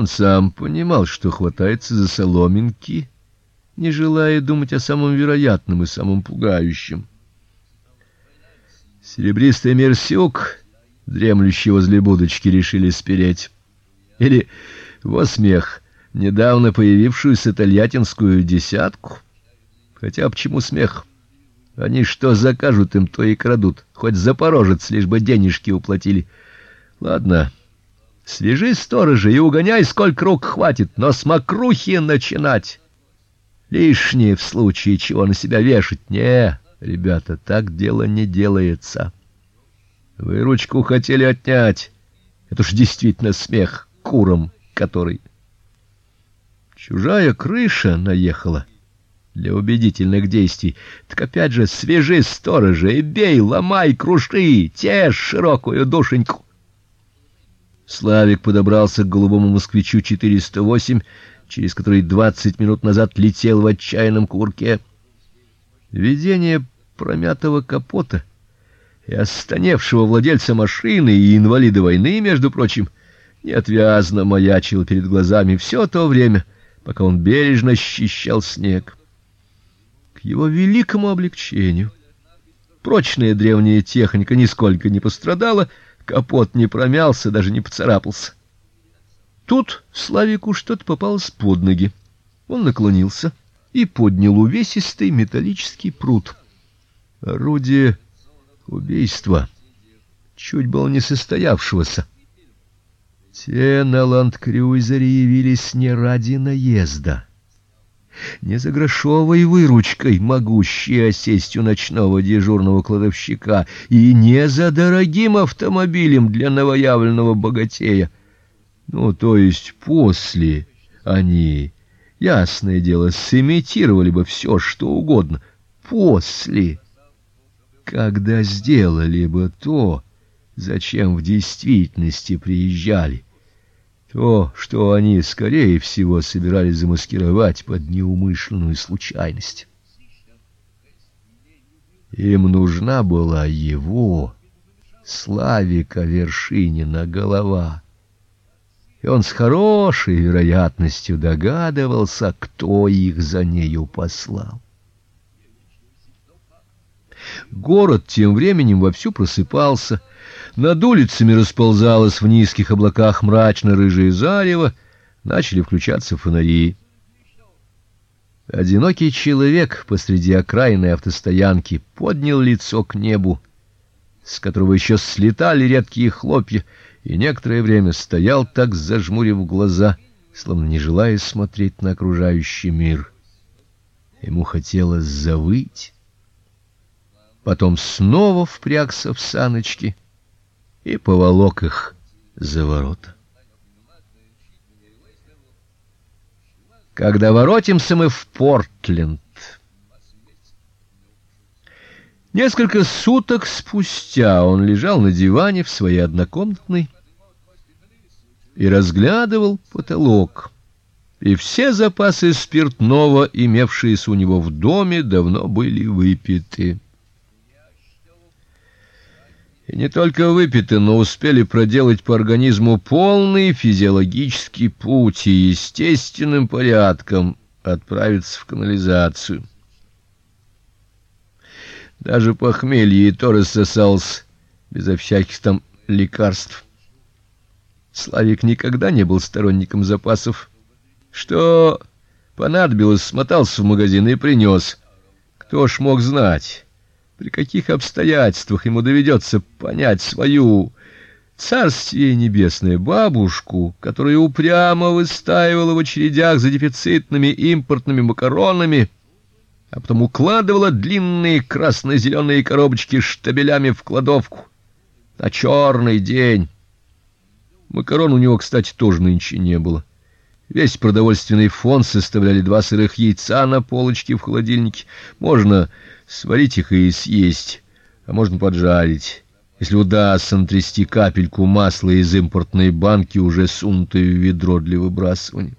Он сам понимал, что хватается за соломинки, не желая думать о самом вероятном и самом пугающем. Серебристый мерсюк, дремлющий возле будочки, решили спереть. Или во смех недавно появившуюся тольяттинскую десятку. Хотя почему смех? Они что закажут им, то и крадут, хоть запорожец, лишь бы денежки уплатили. Ладно. Свяжи сторожа и угоняй, сколько рук хватит, но с мокрухи начинать. Лишнее в случае чего на себя вешать. Не, ребята, так дело не делается. Вы ручку хотели отнять. Это уж действительно смех курам, который Чужая крыша наехала для убедительных действий. Так опять же, свежи сторожа и бей, ломай, круши, тешь широкую душеньку. Славик подобрался к голубому москвичу 408, через который двадцать минут назад летел в отчаянном курке. Видение промятого капота и останевшего владельца машины и инвалида войны, между прочим, неотвязно маячило перед глазами все то время, пока он бережно счищал снег. К его великому облегчению прочная древняя техника нисколько не пострадала, капот не промялся, даже не поцарапался. Тут Славику что-то попалось под ноги. Он наклонился и поднял увесистый металлический прут. Орудие убийства, чуть было не состоявшегося. Те на ландкрюйзере явились не ради наезда, не за грошовой выручкой, могущие осесть у ночного дежурного кладовщика, и не за дорогим автомобилем для новоявленного богатея. Ну, то есть после они, ясное дело, сымитировали бы все, что угодно. После, когда сделали бы то, зачем в действительности приезжали. То, что они скорее всего собирались замаскировать под неумышленную случайность. Им нужна была его Славика Вершинина голова. И он с хорошей вероятностью догадывался, кто их за нею послал. Город тем временем вовсю просыпался, над улицами расползалось в низких облаках мрачно-рыжее зарево, начали включаться фонари. Одинокий человек посреди окраинной автостоянки поднял лицо к небу, с которого еще слетали редкие хлопья, и некоторое время стоял так зажмурив глаза, словно не желая смотреть на окружающий мир. Ему хотелось завыть. Потом снова впрягся в саночки — и поволок их за ворота. Когда воротимся мы в Портленд, несколько суток спустя он лежал на диване в своей однокомнатной и разглядывал потолок. И все запасы спиртного, имевшиеся у него в доме, давно были выпиты. И не только выпиты, но успели проделать по организму полный физиологический путь и естественным порядком отправиться в канализацию. Даже похмелье и то рассосалось безо всяких там лекарств. Славик никогда не был сторонником запасов. Что понадобилось, смотался в магазин и принес. Кто ж мог знать? При каких обстоятельствах ему доведется понять свою царствие небесное бабушку, которая упрямо выстаивала в очередях за дефицитными импортными макаронами, а потом укладывала длинные красно-зеленые коробочки штабелями в кладовку на черный день. Макарон у него, кстати, тоже нынче не было. Весь продовольственный фонд составляли два сырых яйца на полочке в холодильнике. Можно сварить их и съесть, а можно поджарить, если удастся натрясти капельку масла из импортной банки, уже сунутой в ведро для выбрасывания.